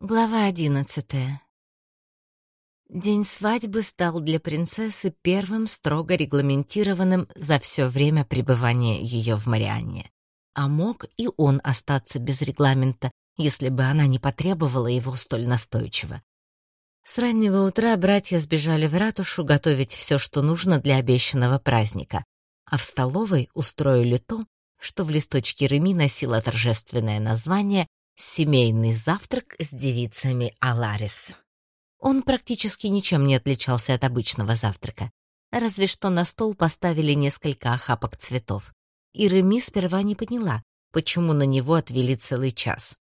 Глава одиннадцатая. День свадьбы стал для принцессы первым строго регламентированным за все время пребывания ее в Марианне. А мог и он остаться без регламента, если бы она не потребовала его столь настойчиво. С раннего утра братья сбежали в ратушу готовить все, что нужно для обещанного праздника, а в столовой устроили то, что в листочке Реми носило торжественное название Семейный завтрак с девицами Аларис. Он практически ничем не отличался от обычного завтрака, разве что на стол поставили несколько охапок цветов. И Реми сперва не поняла, почему на него отвели целый час.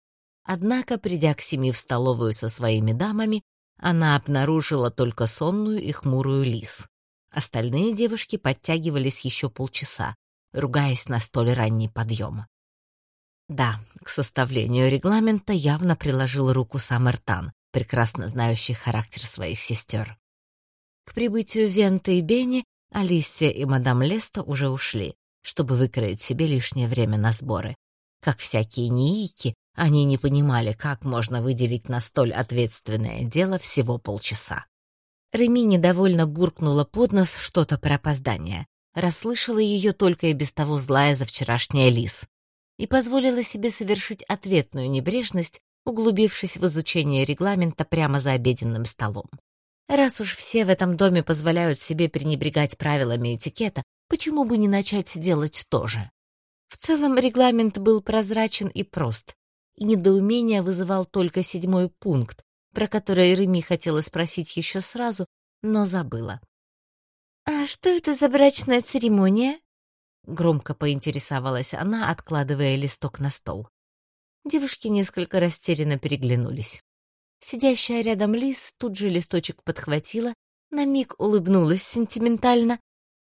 Однако, придя к семи в столовую со своими дамами, она обнаружила только сонную и хмурую лис. Остальные девушки подтягивались еще полчаса, ругаясь на столь ранний подъем. Да, к составлению регламента явно приложил руку сам Эртан, прекрасно знающий характер своих сестер. К прибытию Венты и Бенни Алисия и мадам Леста уже ушли, чтобы выкроить себе лишнее время на сборы. Как всякие неики, они не понимали, как можно выделить на столь ответственное дело всего полчаса. Реми недовольно буркнула под нос что-то про опоздание. Расслышала ее только и без того злая за вчерашняя лис и позволила себе совершить ответную небрежность, углубившись в изучение регламента прямо за обеденным столом. Раз уж все в этом доме позволяют себе пренебрегать правилами этикета, почему бы не начать делать то же? В целом регламент был прозрачен и прост, и недоумение вызывал только седьмой пункт, про который Реми хотела спросить еще сразу, но забыла. «А что это за брачная церемония?» Громко поинтересовалась она, откладывая листок на стол. Девушки несколько растерянно переглянулись. Сидящая рядом Лис тут же листочек подхватила, на миг улыбнулась сентиментально,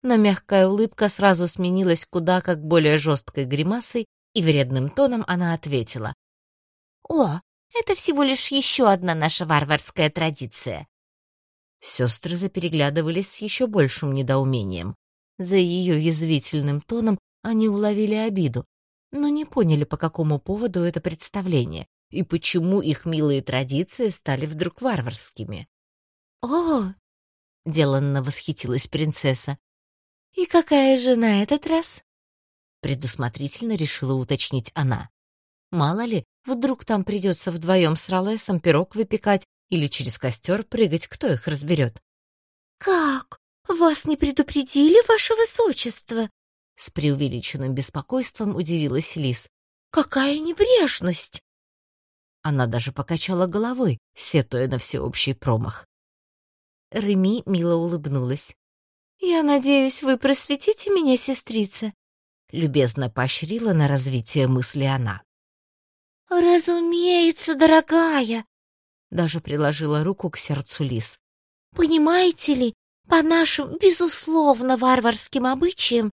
но мягкая улыбка сразу сменилась куда как более жесткой гримасой, и вредным тоном она ответила. «О, это всего лишь еще одна наша варварская традиция». Сестры запереглядывались с еще большим недоумением. За ее язвительным тоном они уловили обиду, но не поняли, по какому поводу это представление и почему их милые традиции стали вдруг варварскими. «О!» — деланно восхитилась принцесса. «И какая же на этот раз?» Предусмотрительно решила уточнить она. Мало ли, вдруг там придется вдвоем с Ролесом пирог выпекать или через костер прыгать, кто их разберет. «Как? «Вас не предупредили, ваше высочество?» С преувеличенным беспокойством удивилась Лис. «Какая небрежность!» Она даже покачала головой, сетуя на всеобщий промах. Реми мило улыбнулась. «Я надеюсь, вы просветите меня, сестрица?» Любезно поощрила на развитие мысли она. «Разумеется, дорогая!» Даже приложила руку к сердцу Лис. «Понимаете ли, по нашим, безусловно, варварским обычаям,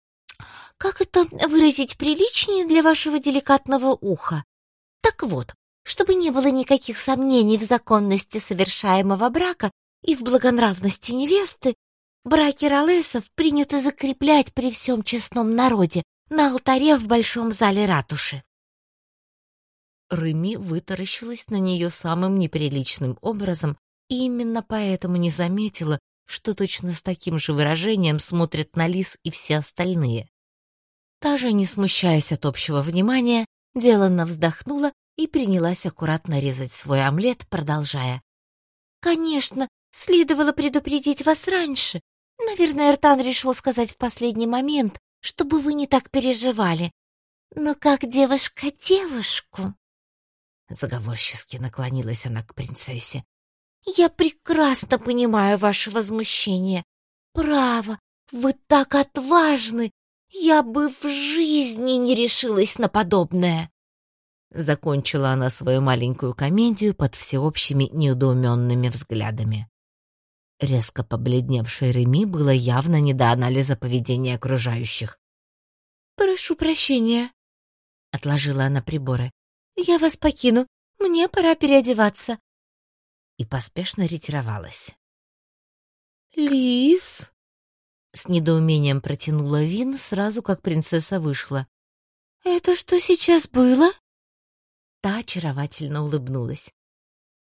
как это выразить приличнее для вашего деликатного уха? Так вот, чтобы не было никаких сомнений в законности совершаемого брака и в благонравности невесты, браки Ролесов принято закреплять при всем честном народе на алтаре в большом зале ратуши. Рыми вытаращилась на нее самым неприличным образом и именно поэтому не заметила, что точно с таким же выражением смотрят на Лис и все остальные. Та же, не смущаясь от общего внимания, деланно вздохнула и принялась аккуратно резать свой омлет, продолжая. «Конечно, следовало предупредить вас раньше. Наверное, Эртан решил сказать в последний момент, чтобы вы не так переживали. Но как девушка девушку?» Заговорчески наклонилась она к принцессе. Я прекрасно понимаю ваше возмущение. Право, вы так отважны. Я бы в жизни не решилась на подобное. Закончила она свою маленькую комедию под всеобщими неудоуменными взглядами. Резко побледневшей Реми было явно не до анализа поведения окружающих. «Прошу прощения», — отложила она приборы. «Я вас покину. Мне пора переодеваться и поспешно ретировалась. «Лис?» — с недоумением протянула Вин сразу, как принцесса вышла. «Это что сейчас было?» Та очаровательно улыбнулась.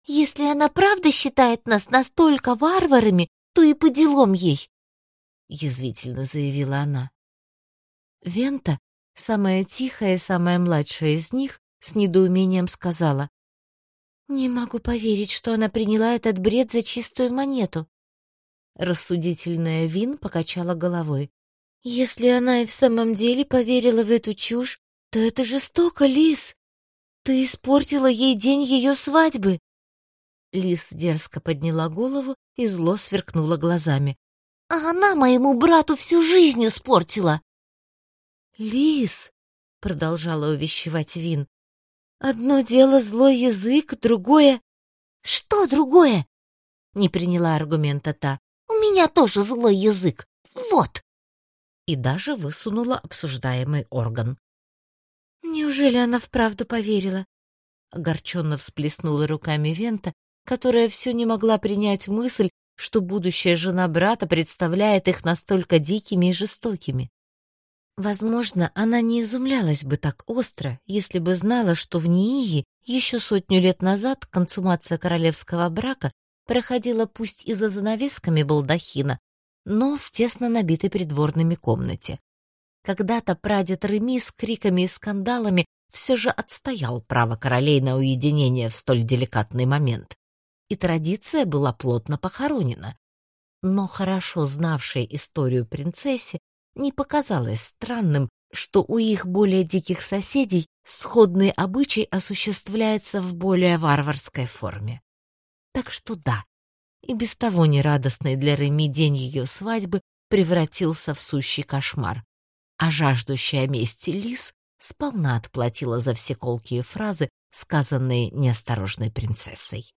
Если она правда считает нас настолько варварами, то и по делам ей, — язвительно заявила она. Вента, самая тихая и самая младшая из них, с недоумением сказала. «Не могу поверить, что она приняла этот бред за чистую монету». Рассудительная Вин покачала головой. «Если она и в самом деле поверила в эту чушь, то это жестоко, Лис. Ты испортила ей день ее свадьбы». Лис дерзко подняла голову и зло сверкнула глазами. «А она моему брату всю жизнь испортила!» «Лис!» — продолжала увещевать Вин. «Одно дело злой язык, другое...» «Что другое?» — не приняла аргумента та. «У меня тоже злой язык. Вот!» И даже высунула обсуждаемый орган. «Неужели она вправду поверила?» Огорченно всплеснула руками Вента, которая все не могла принять мысль, что будущая жена брата представляет их настолько дикими и жестокими. Возможно, она не изумлялась бы так остро, если бы знала, что в Нии еще сотню лет назад консумация королевского брака проходила пусть и за занавесками балдахина, но в тесно набитой придворными комнате. Когда-то прадед Реми с криками и скандалами все же отстоял право королей на уединение в столь деликатный момент. И традиция была плотно похоронена. Но хорошо знавшая историю принцессе не показалось странным, что у их более диких соседей сходный обычай осуществляется в более варварской форме. Так что да, и без того нерадостный для Реми день ее свадьбы превратился в сущий кошмар, а жаждущая мести Лис сполна отплатила за все колкие фразы, сказанные неосторожной принцессой.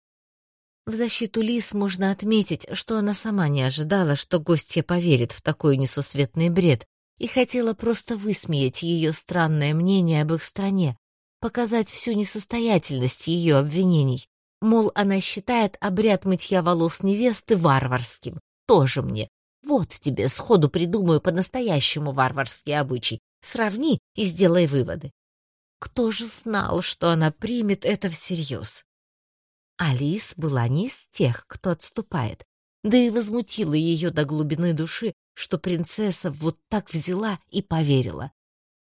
В защиту Лис можно отметить, что она сама не ожидала, что гостья поверит в такой несусветный бред и хотела просто высмеять ее странное мнение об их стране, показать всю несостоятельность ее обвинений. Мол, она считает обряд мытья волос невесты варварским. Тоже мне. Вот тебе сходу придумаю по-настоящему варварский обычай. Сравни и сделай выводы. Кто же знал, что она примет это всерьез? Алис была не из тех, кто отступает, да и возмутило ее до глубины души, что принцесса вот так взяла и поверила.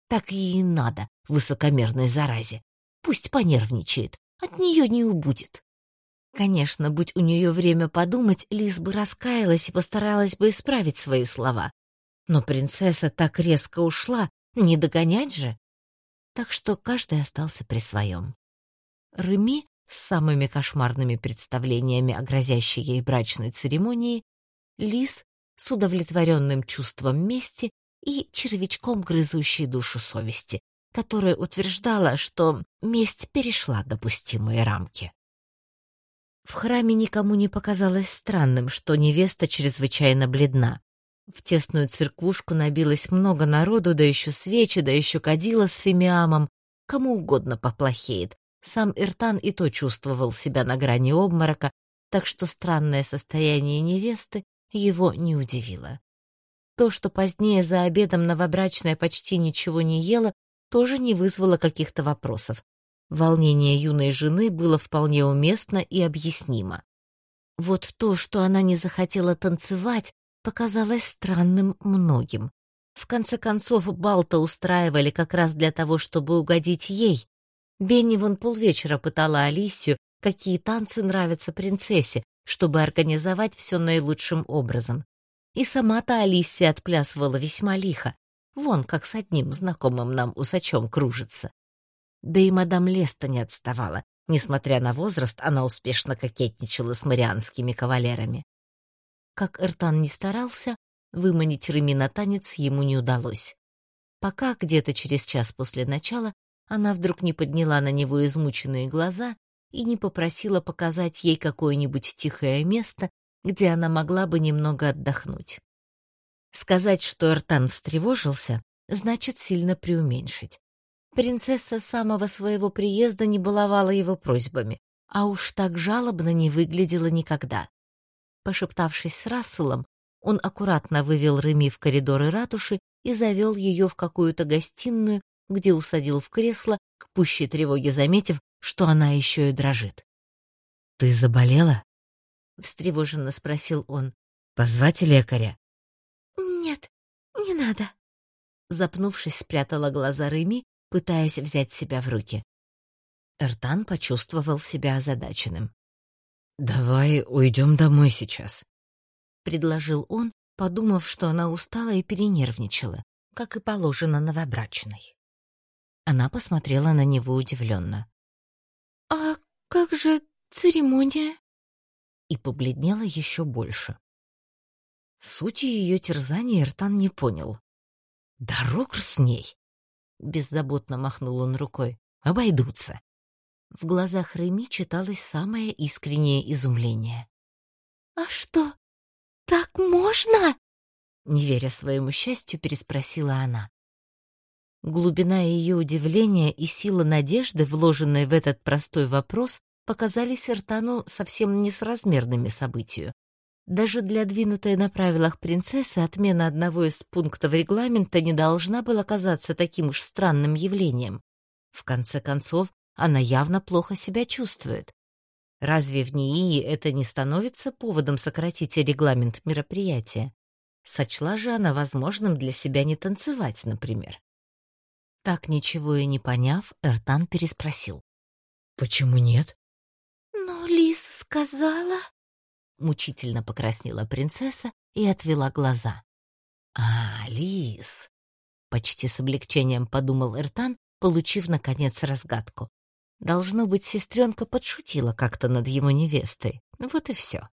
Так ей и надо, высокомерной заразе. Пусть понервничает, от нее не убудет. Конечно, будь у нее время подумать, Лис бы раскаялась и постаралась бы исправить свои слова. Но принцесса так резко ушла, не догонять же. Так что каждый остался при своем. Реми с самыми кошмарными представлениями о грозящей ей брачной церемонии, Лис с удовлетворенным чувством мести и червячком грызущей душу совести, которая утверждала, что месть перешла допустимые рамки. В храме никому не показалось странным, что невеста чрезвычайно бледна. В тесную церквушку набилось много народу, да еще свечи, да еще кадила с фимиамом. Кому угодно поплохеет, сам Иртан и то чувствовал себя на грани обморока, так что странное состояние невесты его не удивило. То, что позднее за обедом новобрачная почти ничего не ела, тоже не вызвало каких-то вопросов. Волнение юной жены было вполне уместно и объяснимо. Вот то, что она не захотела танцевать, показалось странным многим. В конце концов, Балта устраивали как раз для того, чтобы угодить ей, Бенни вон полвечера пытала Алисию, какие танцы нравятся принцессе, чтобы организовать все наилучшим образом. И сама-то Алисия отплясывала весьма лихо, вон как с одним знакомым нам усачом кружится. Да и мадам Леста не отставала, несмотря на возраст, она успешно кокетничала с марианскими кавалерами. Как Эртан не старался, выманить Реми на танец ему не удалось. Пока где-то через час после начала она вдруг не подняла на него измученные глаза и не попросила показать ей какое-нибудь тихое место, где она могла бы немного отдохнуть. Сказать, что Эртан встревожился, значит сильно преуменьшить. Принцесса с самого своего приезда не баловала его просьбами, а уж так жалобно не выглядела никогда. Пошептавшись с Расселом, он аккуратно вывел Реми в коридоры ратуши и завел ее в какую-то гостиную, где усадил в кресло, к пущей тревоге заметив, что она еще и дрожит. «Ты заболела?» — встревоженно спросил он. «Позвать лекаря?» «Нет, не надо», — запнувшись, спрятала глаза Реми, пытаясь взять себя в руки. Эртан почувствовал себя озадаченным. «Давай уйдем домой сейчас», — предложил он, подумав, что она устала и перенервничала, как и положено новобрачной. Она посмотрела на него удивленно. «А как же церемония?» И побледнела еще больше. Сути ее терзания Эртан не понял. «Дорог с ней!» Беззаботно махнул он рукой. «Обойдутся!» В глазах Реми читалось самое искреннее изумление. «А что, так можно?» Не веря своему счастью, переспросила она. Глубина ее удивления и сила надежды, вложенные в этот простой вопрос, показались Эртану совсем несразмерными событию. Даже для двинутой на правилах принцессы отмена одного из пунктов регламента не должна была казаться таким уж странным явлением. В конце концов, она явно плохо себя чувствует. Разве в НИИ это не становится поводом сократить регламент мероприятия? Сочла же она возможным для себя не танцевать, например. Так ничего и не поняв, Эртан переспросил. «Почему нет?» «Но Лис сказала...» Мучительно покраснела принцесса и отвела глаза. «А, Лис!» Почти с облегчением подумал Эртан, получив, наконец, разгадку. Должно быть, сестренка подшутила как-то над его невестой. Вот и все.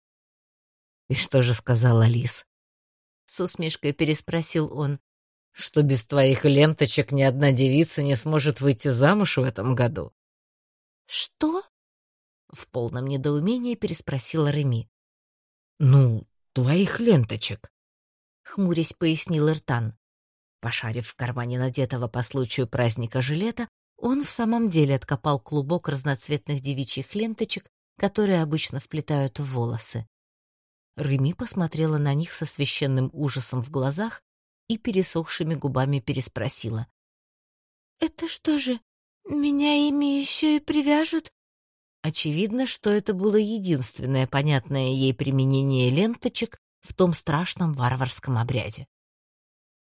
«И что же сказала Лис?» С усмешкой переспросил он. «Что без твоих ленточек ни одна девица не сможет выйти замуж в этом году?» «Что?» В полном недоумении переспросила Реми. «Ну, твоих ленточек», — хмурясь пояснил Иртан. Пошарив в кармане надетого по случаю праздника жилета, он в самом деле откопал клубок разноцветных девичьих ленточек, которые обычно вплетают в волосы. Реми посмотрела на них со священным ужасом в глазах и пересохшими губами переспросила. «Это что же, меня ими еще и привяжут?» Очевидно, что это было единственное понятное ей применение ленточек в том страшном варварском обряде.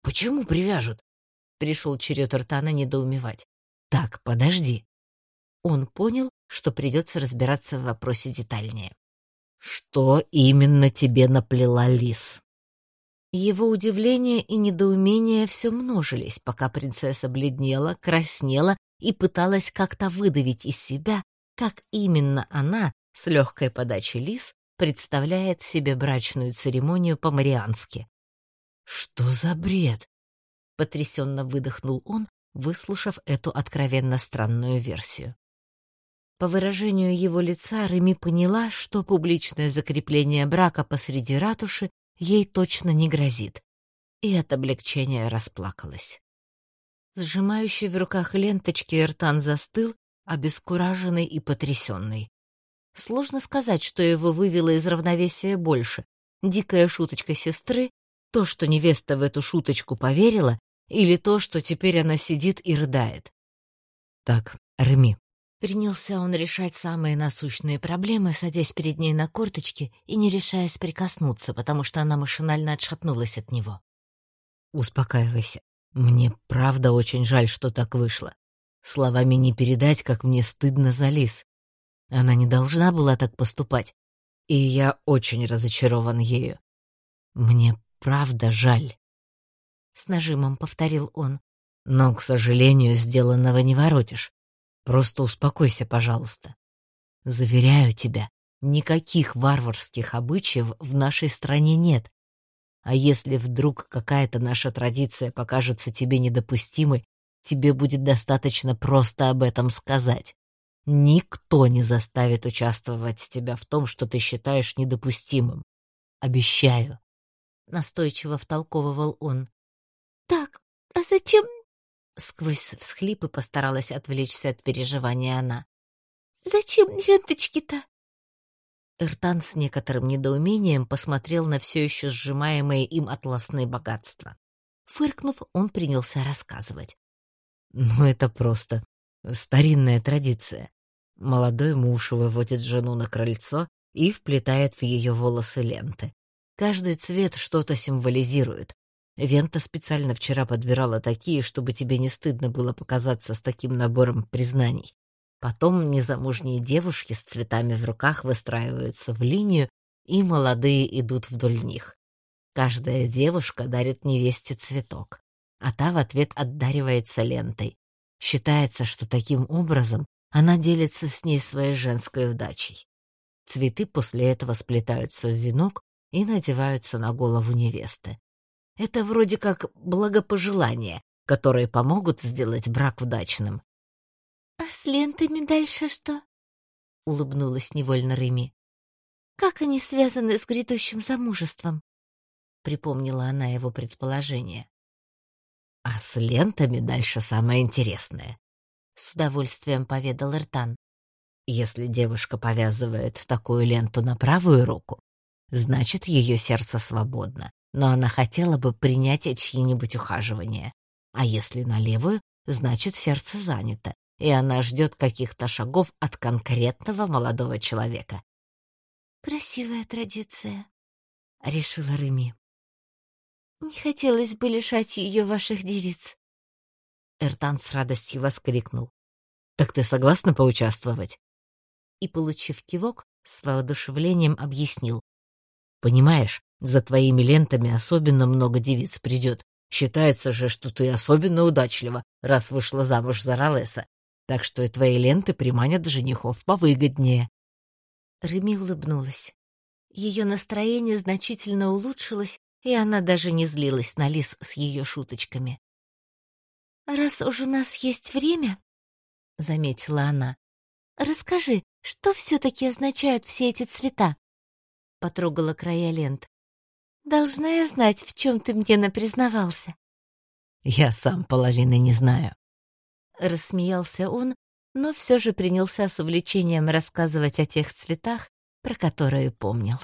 «Почему привяжут?» — пришел черед Ртана недоумевать. «Так, подожди». Он понял, что придется разбираться в вопросе детальнее. «Что именно тебе наплела лис?» Его удивление и недоумение все множились, пока принцесса бледнела, краснела и пыталась как-то выдавить из себя как именно она с легкой подачи лис представляет себе брачную церемонию по-мариански. «Что за бред?» — потрясенно выдохнул он, выслушав эту откровенно странную версию. По выражению его лица Реми поняла, что публичное закрепление брака посреди ратуши ей точно не грозит, и от облегчения расплакалась. Сжимающий в руках ленточки Эртан застыл, обескураженный и потрясенный. Сложно сказать, что его вывело из равновесия больше. Дикая шуточка сестры, то, что невеста в эту шуточку поверила, или то, что теперь она сидит и рыдает. Так, Реми. Принялся он решать самые насущные проблемы, садясь перед ней на корточки и не решаясь прикоснуться, потому что она машинально отшатнулась от него. «Успокаивайся. Мне правда очень жаль, что так вышло. Словами не передать, как мне стыдно за Лис. Она не должна была так поступать, и я очень разочарован ею. Мне правда жаль. С нажимом повторил он. Но, к сожалению, сделанного не воротишь. Просто успокойся, пожалуйста. Заверяю тебя, никаких варварских обычаев в нашей стране нет. А если вдруг какая-то наша традиция покажется тебе недопустимой, тебе будет достаточно просто об этом сказать. Никто не заставит участвовать тебя в том, что ты считаешь недопустимым. Обещаю. Настойчиво втолковывал он. Так, а зачем... Сквозь всхлипы постаралась отвлечься от переживания она. «Зачем ленточки-то?» Эртан с некоторым недоумением посмотрел на все еще сжимаемые им атласные богатства. Фыркнув, он принялся рассказывать. Ну, это просто старинная традиция. Молодой муж выводит жену на крыльцо и вплетает в ее волосы ленты. Каждый цвет что-то символизирует. Вента специально вчера подбирала такие, чтобы тебе не стыдно было показаться с таким набором признаний. Потом незамужние девушки с цветами в руках выстраиваются в линию, и молодые идут вдоль них. Каждая девушка дарит невесте цветок, а та в ответ отдаривается лентой. Считается, что таким образом она делится с ней своей женской удачей. Цветы после этого сплетаются в венок и надеваются на голову невесты. Это вроде как благопожелания, которые помогут сделать брак удачным. «А с лентами дальше что?» — улыбнулась невольно Реми. «Как они связаны с грядущим замужеством?» — припомнила она его предположение. «А с лентами дальше самое интересное. — с удовольствием поведал Эртан. «Если девушка повязывает такую ленту на правую руку, значит, ее сердце свободно, но она хотела бы принять чьи-нибудь ухаживания. А если на левую, значит, сердце занято, и она ждет каких-то шагов от конкретного молодого человека». «Красивая традиция», — решила Реми. «Не хотелось бы лишать ее ваших девиц». Эртан с радостью воскликнул. «Так ты согласна поучаствовать?» И, получив кивок, с воодушевлением объяснил. «Понимаешь, за твоими лентами особенно много девиц придет. Считается же, что ты особенно удачлива, раз вышла замуж за Ролеса. Так что и твои ленты приманят женихов повыгоднее». Реми улыбнулась. Ее настроение значительно улучшилось, и она даже не злилась на Лис с ее шуточками. «Раз уж у нас есть время», — заметила она, — «расскажи, что все-таки означают все эти цвета?» Потрогала края лент. «Должна я знать, в чем ты мне напризнавался». «Я сам половины не знаю», — рассмеялся он, но все же принялся с увлечением рассказывать о тех цветах, про которые помнил.